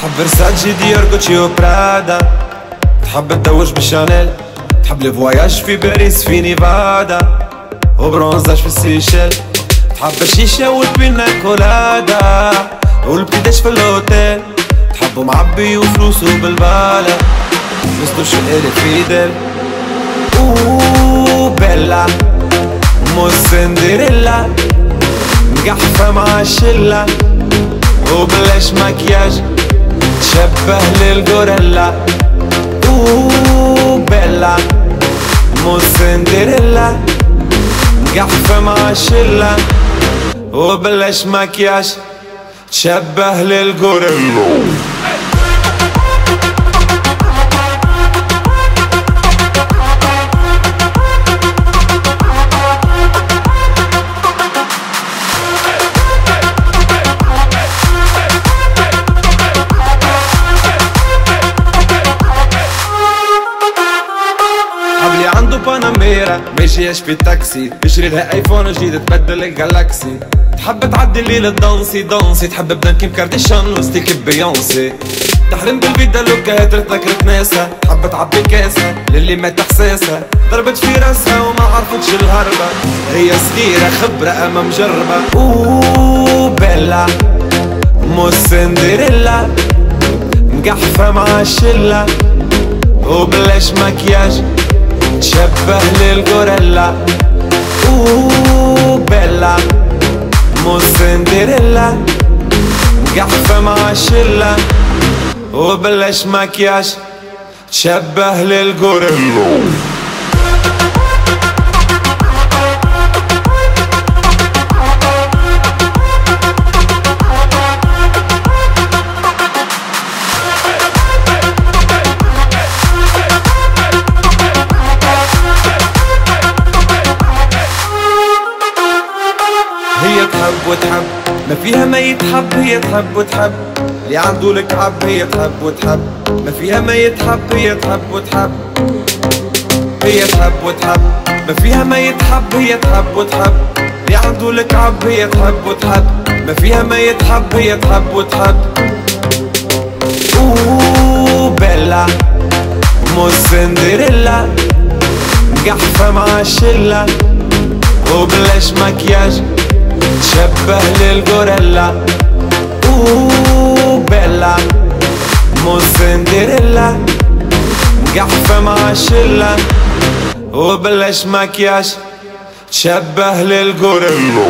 تحب فرساتشي ديور جوتشي وبرادا تحب تدوش بشانيل تحب الفواياج في باريس في نيفادا. وبرونزاج في السيشيل تحب الشيشة والبينا كولادا. والبيداش في الأوتيل. تحبه معبي وفلوسه بالبالة. فلوسته شقالي فيدل. أوه بيلا. مو سندريلا مقحفة مع الشلة وبلاش مكياج. تشبه للغوريلا. أوه بيلا. مو سندريلا. مقحفة مع الشلة وبلاش مكياج. تشبه للغوريلا. باناميرا ماشي يشفي التاكسي. بشري لها آيفون جديد تبدل الجالاكسي. تحب تعدي الليل دانسي دانسي تحب بدن كيم كارديشان وستيك بيونسي. تحلم بالفيدا لوكا ترتك ناسا تحب تعبي كاسة للي ما تحساسها ضربت في راسها وما عرفتش الهربة. هي صغيرة خبرة اما مجربة أوه بيلا. مو سندريلا مقحفة مع الشلة وبلاش مكياج. تشبه للغوريلا اوه بيلا مو سندريلا مقحفة مع الشلة وبلاش مكياج تشبه للغوريلا تحب وتحب. ما فيها ما يتحب هي تحب وتحب. اللي عنده الكعب هي تحب وتحب. ما فيها ما يتحب هي تحب وتحب. هي تحب وتحب. ما فيها ما يتحب هي تحب وتحب. اللي عنده الكعب هي تحب وتحب. ما فيها ما يتحب هي تحب وتحب. أوه بيلا. مو سندريلا مقحفة مع الشلة وبلاش مكياج تشبه للغوريلا. أوه بيلا. مو سندريلا مقحفة مع الشلة وبلاش مكياج. تشبه للغوريلا.